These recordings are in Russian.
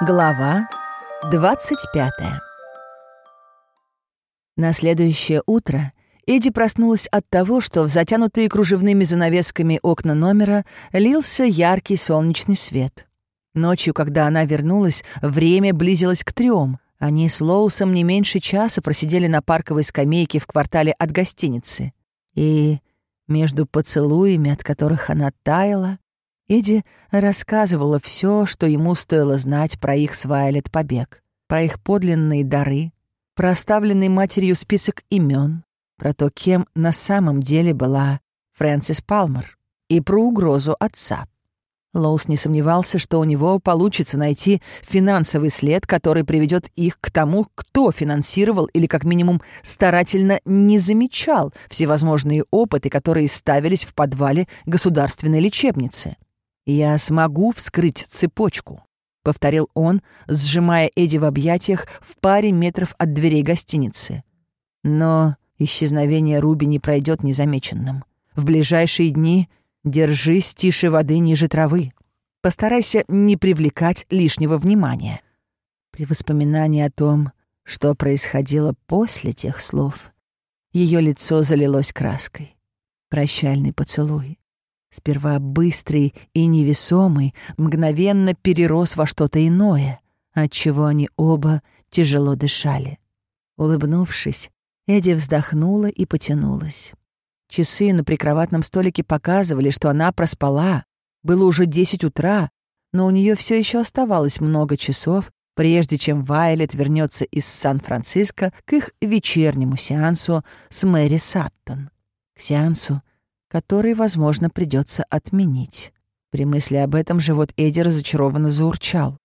Глава 25 На следующее утро Эдди проснулась от того, что в затянутые кружевными занавесками окна номера лился яркий солнечный свет. Ночью, когда она вернулась, время близилось к трем. Они с Лоусом не меньше часа просидели на парковой скамейке в квартале от гостиницы. И между поцелуями, от которых она таяла, Эдди рассказывала все, что ему стоило знать про их с побег, про их подлинные дары, про оставленный матерью список имен, про то, кем на самом деле была Фрэнсис Палмер, и про угрозу отца. Лоус не сомневался, что у него получится найти финансовый след, который приведет их к тому, кто финансировал или, как минимум, старательно не замечал всевозможные опыты, которые ставились в подвале государственной лечебницы. «Я смогу вскрыть цепочку», — повторил он, сжимая Эдди в объятиях в паре метров от дверей гостиницы. Но исчезновение Руби не пройдет незамеченным. В ближайшие дни держись тише воды ниже травы. Постарайся не привлекать лишнего внимания. При воспоминании о том, что происходило после тех слов, ее лицо залилось краской. Прощальный поцелуй сперва быстрый и невесомый, мгновенно перерос во что-то иное, отчего они оба тяжело дышали. Улыбнувшись, Эдди вздохнула и потянулась. Часы на прикроватном столике показывали, что она проспала. Было уже десять утра, но у нее все еще оставалось много часов, прежде чем Вайлет вернется из Сан-Франциско к их вечернему сеансу с Мэри Саттон. К сеансу, который, возможно, придется отменить. При мысли об этом живот Эдди разочарованно заурчал.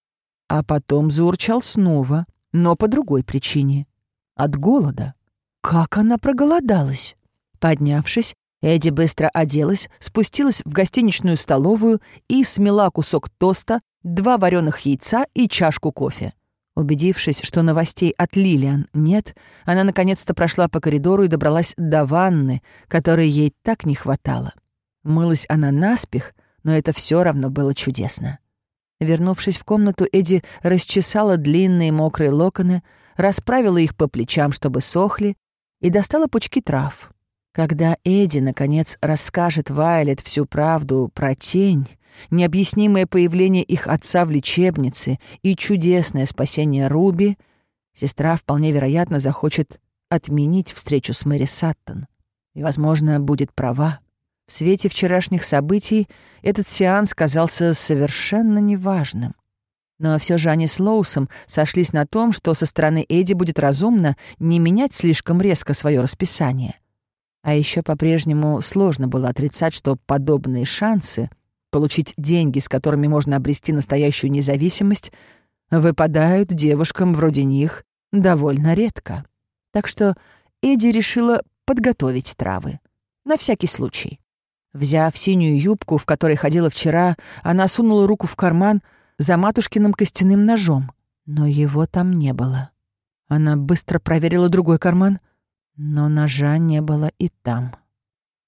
А потом заурчал снова, но по другой причине. От голода. Как она проголодалась? Поднявшись, Эдди быстро оделась, спустилась в гостиничную столовую и смела кусок тоста, два вареных яйца и чашку кофе. Убедившись, что новостей от Лилиан нет, она наконец-то прошла по коридору и добралась до ванны, которой ей так не хватало. Мылась она наспех, но это все равно было чудесно. Вернувшись в комнату, Эдди расчесала длинные мокрые локоны, расправила их по плечам, чтобы сохли, и достала пучки трав. Когда Эдди, наконец, расскажет Вайлет всю правду про тень, необъяснимое появление их отца в лечебнице и чудесное спасение Руби, сестра вполне вероятно захочет отменить встречу с Мэри Саттон. И, возможно, будет права. В свете вчерашних событий этот сеанс казался совершенно неважным. Но все же они с Лоусом сошлись на том, что со стороны Эдди будет разумно не менять слишком резко свое расписание. А еще по-прежнему сложно было отрицать, что подобные шансы получить деньги, с которыми можно обрести настоящую независимость, выпадают девушкам вроде них довольно редко. Так что Эдди решила подготовить травы. На всякий случай. Взяв синюю юбку, в которой ходила вчера, она сунула руку в карман за матушкиным костяным ножом. Но его там не было. Она быстро проверила другой карман, но ножа не было и там.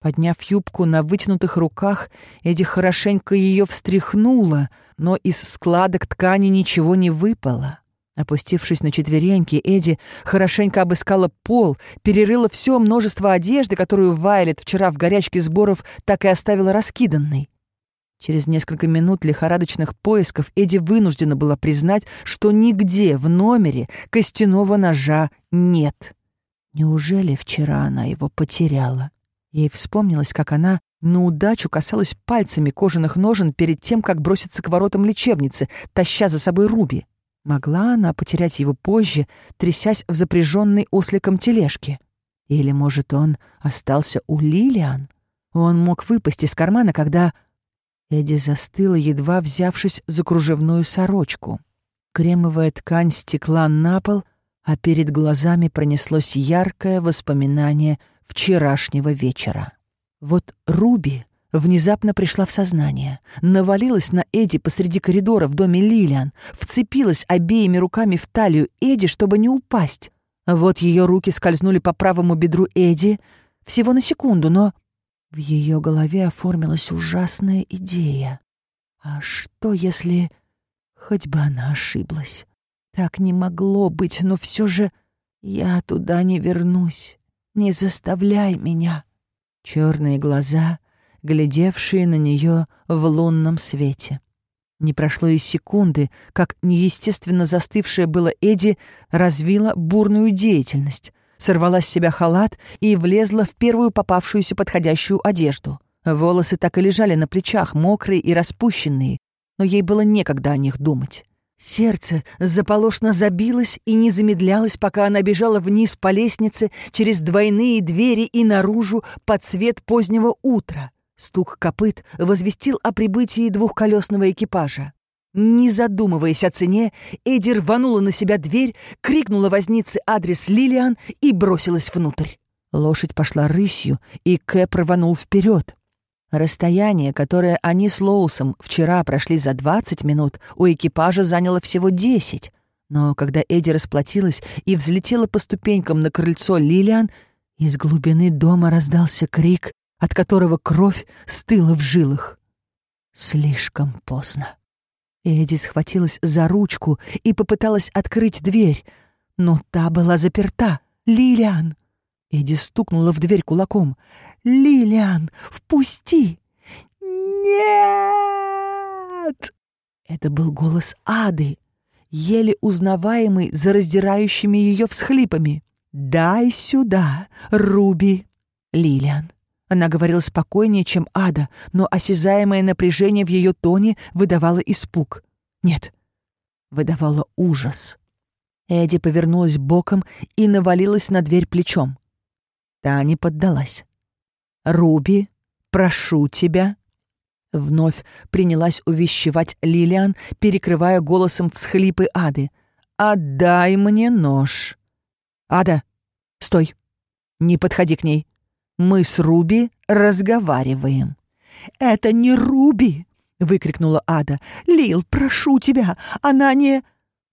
Подняв юбку на вытянутых руках, Эдди хорошенько ее встряхнула, но из складок ткани ничего не выпало. Опустившись на четвереньки, Эдди хорошенько обыскала пол, перерыла все множество одежды, которую Вайлет вчера в горячке сборов так и оставила раскиданной. Через несколько минут лихорадочных поисков Эдди вынуждена была признать, что нигде в номере костяного ножа нет. Неужели вчера она его потеряла? Ей вспомнилось, как она на удачу касалась пальцами кожаных ножен перед тем, как броситься к воротам лечебницы, таща за собой Руби. Могла она потерять его позже, трясясь в запряженной осликом тележке? Или, может, он остался у Лилиан? Он мог выпасть из кармана, когда... Эдди застыла, едва взявшись за кружевную сорочку. Кремовая ткань стекла на пол, а перед глазами пронеслось яркое воспоминание вчерашнего вечера. Вот Руби внезапно пришла в сознание, навалилась на Эдди посреди коридора в доме Лилиан, вцепилась обеими руками в талию Эдди, чтобы не упасть. Вот ее руки скользнули по правому бедру Эдди всего на секунду, но в ее голове оформилась ужасная идея. А что если... Хоть бы она ошиблась. Так не могло быть, но все же я туда не вернусь. Не заставляй меня. Черные глаза, глядевшие на нее в лунном свете. Не прошло и секунды, как неестественно застывшая была Эдди развила бурную деятельность, сорвала с себя халат и влезла в первую попавшуюся подходящую одежду. Волосы так и лежали на плечах, мокрые и распущенные, но ей было некогда о них думать. Сердце заполошно забилось и не замедлялось, пока она бежала вниз по лестнице через двойные двери и наружу под цвет позднего утра. Стук копыт возвестил о прибытии двухколесного экипажа. Не задумываясь о цене, Эдди рванула на себя дверь, крикнула вознице адрес Лилиан и бросилась внутрь. Лошадь пошла рысью, и Кэп рванул вперед. Расстояние, которое они с Лоусом вчера прошли за 20 минут, у экипажа заняло всего 10. Но когда Эдди расплатилась и взлетела по ступенькам на крыльцо Лилиан, из глубины дома раздался крик, от которого кровь стыла в жилах. Слишком поздно. Эдди схватилась за ручку и попыталась открыть дверь, но та была заперта. «Лилиан!» Эдди стукнула в дверь кулаком. «Лилиан, впусти!» «Нет!» Это был голос Ады, еле узнаваемый за раздирающими ее всхлипами. «Дай сюда, Руби!» Лилиан. Она говорила спокойнее, чем Ада, но осязаемое напряжение в ее тоне выдавало испуг. Нет, выдавало ужас. Эдди повернулась боком и навалилась на дверь плечом. Та не поддалась. «Руби, прошу тебя!» Вновь принялась увещевать Лилиан, перекрывая голосом всхлипы Ады. «Отдай мне нож!» «Ада, стой! Не подходи к ней! Мы с Руби разговариваем!» «Это не Руби!» — выкрикнула Ада. «Лил, прошу тебя, она не...»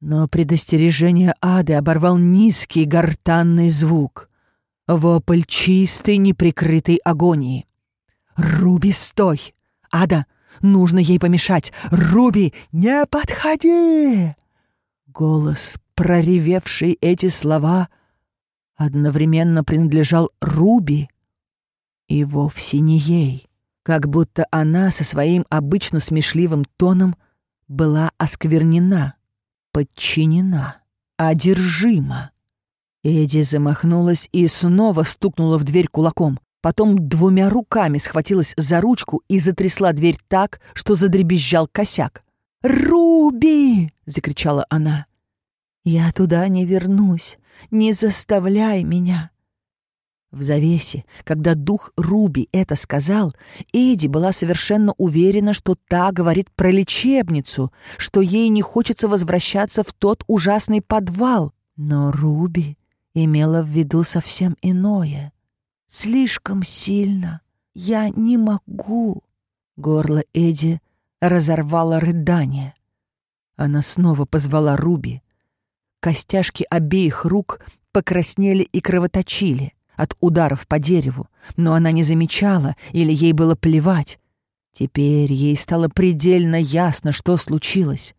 Но предостережение Ады оборвал низкий гортанный звук. Вопль чистой, неприкрытой агонии. «Руби, стой! Ада, нужно ей помешать! Руби, не подходи!» Голос, проревевший эти слова, одновременно принадлежал Руби и вовсе не ей, как будто она со своим обычно смешливым тоном была осквернена, подчинена, одержима. Эдди замахнулась и снова стукнула в дверь кулаком. Потом двумя руками схватилась за ручку и затрясла дверь так, что задребезжал косяк. «Руби!» — закричала она. «Я туда не вернусь. Не заставляй меня!» В завесе, когда дух Руби это сказал, Эдди была совершенно уверена, что та говорит про лечебницу, что ей не хочется возвращаться в тот ужасный подвал. Но Руби имела в виду совсем иное. «Слишком сильно. Я не могу». Горло Эдди разорвало рыдание. Она снова позвала Руби. Костяшки обеих рук покраснели и кровоточили от ударов по дереву, но она не замечала или ей было плевать. Теперь ей стало предельно ясно, что случилось.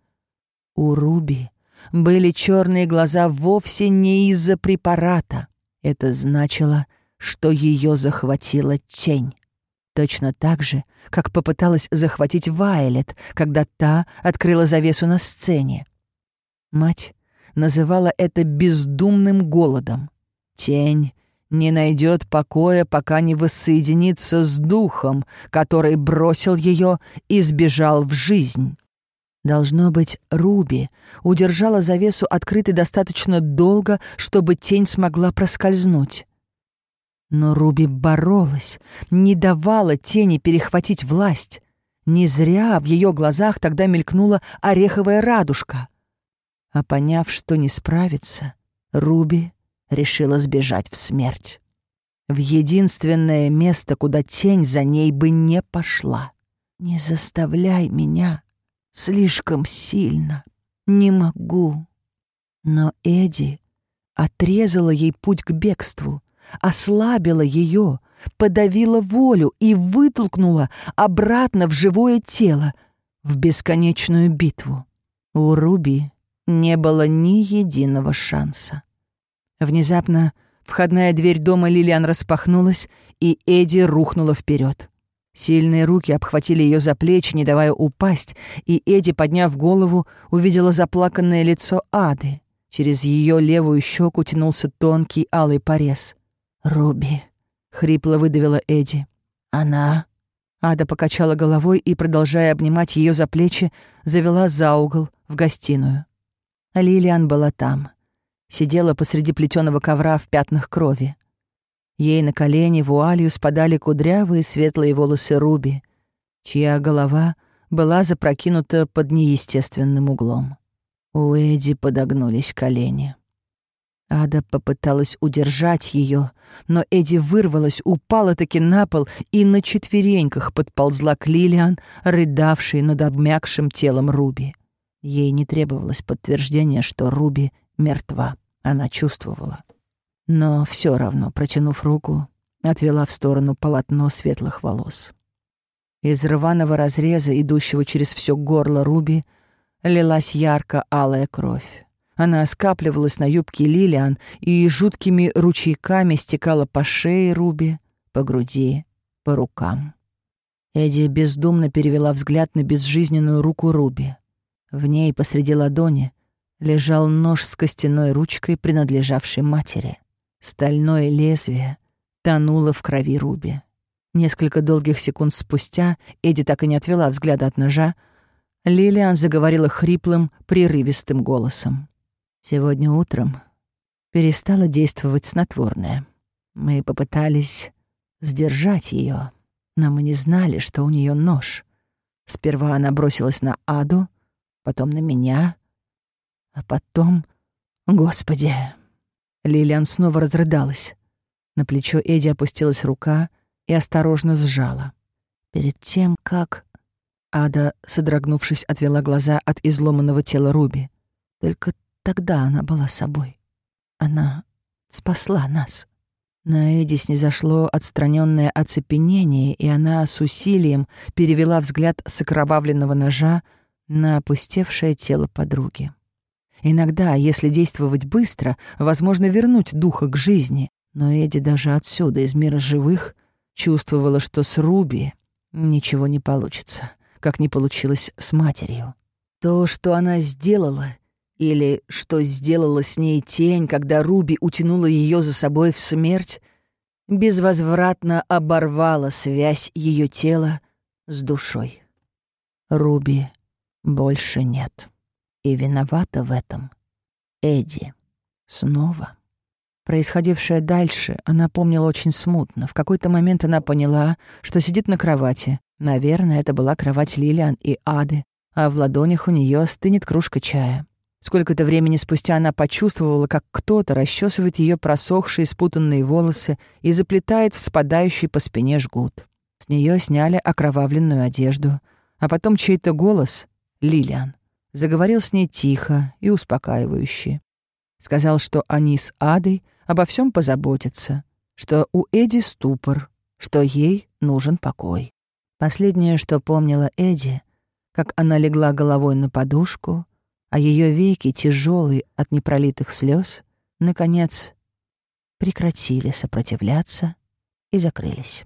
У Руби были черные глаза вовсе не из-за препарата. Это значило, что ее захватила тень. Точно так же, как попыталась захватить Вайлет, когда та открыла завесу на сцене. Мать называла это бездумным голодом. Тень не найдет покоя, пока не воссоединится с духом, который бросил ее и сбежал в жизнь. Должно быть, Руби удержала завесу открытой достаточно долго, чтобы тень смогла проскользнуть. Но Руби боролась, не давала тени перехватить власть. Не зря в ее глазах тогда мелькнула ореховая радужка. А поняв, что не справится, Руби решила сбежать в смерть. В единственное место, куда тень за ней бы не пошла. «Не заставляй меня», Слишком сильно. Не могу. Но Эдди отрезала ей путь к бегству, ослабила ее, подавила волю и вытолкнула обратно в живое тело, в бесконечную битву. У Руби не было ни единого шанса. Внезапно входная дверь дома Лилиан распахнулась, и Эдди рухнула вперед. Сильные руки обхватили ее за плечи, не давая упасть, и Эдди, подняв голову, увидела заплаканное лицо Ады. Через ее левую щеку тянулся тонкий алый порез. «Руби», — хрипло выдавила Эдди. «Она...» Ада покачала головой и, продолжая обнимать ее за плечи, завела за угол в гостиную. Лилиан была там. Сидела посреди плетеного ковра в пятнах крови. Ей на колени вуалью спадали кудрявые светлые волосы Руби, чья голова была запрокинута под неестественным углом. У Эдди подогнулись колени. Ада попыталась удержать ее, но Эдди вырвалась, упала-таки на пол и на четвереньках подползла к Лилиан, рыдавшей над обмякшим телом Руби. Ей не требовалось подтверждения, что Руби мертва. Она чувствовала. Но все равно, протянув руку, отвела в сторону полотно светлых волос. Из рваного разреза, идущего через все горло Руби, лилась ярко-алая кровь. Она скапливалась на юбке Лилиан и жуткими ручейками стекала по шее Руби, по груди, по рукам. Эдди бездумно перевела взгляд на безжизненную руку Руби. В ней посреди ладони лежал нож с костяной ручкой, принадлежавшей матери. Стальное лезвие тонуло в крови Руби. Несколько долгих секунд спустя Эдди так и не отвела взгляда от ножа. Лилиан заговорила хриплым, прерывистым голосом. Сегодня утром перестало действовать снотворное. Мы попытались сдержать ее, но мы не знали, что у нее нож. Сперва она бросилась на Аду, потом на меня, а потом... Господи! Лилиан снова разрыдалась. На плечо Эдди опустилась рука и осторожно сжала. Перед тем, как... Ада, содрогнувшись, отвела глаза от изломанного тела Руби. Только Тогда она была собой. Она спасла нас. На Эдди снизошло отстраненное оцепенение, и она с усилием перевела взгляд с окровавленного ножа на опустевшее тело подруги. Иногда, если действовать быстро, возможно вернуть духа к жизни, но Эдди даже отсюда, из мира живых, чувствовала, что с Руби ничего не получится, как не получилось с матерью. То, что она сделала, или что сделала с ней тень, когда Руби утянула ее за собой в смерть, безвозвратно оборвала связь ее тела с душой. Руби больше нет. И виновата в этом Эдди. Снова. Происходившее дальше она помнила очень смутно. В какой-то момент она поняла, что сидит на кровати. Наверное, это была кровать Лилиан и Ады, а в ладонях у нее стынет кружка чая. Сколько-то времени спустя она почувствовала, как кто-то расчесывает ее просохшие спутанные волосы и заплетает в спадающий по спине жгут. С нее сняли окровавленную одежду, а потом чей-то голос, Лилиан, заговорил с ней тихо и успокаивающе. Сказал, что они с Адой обо всем позаботятся, что у Эди ступор, что ей нужен покой. Последнее, что помнила Эди, как она легла головой на подушку, а ее веки, тяжелые от непролитых слез, наконец прекратили сопротивляться и закрылись.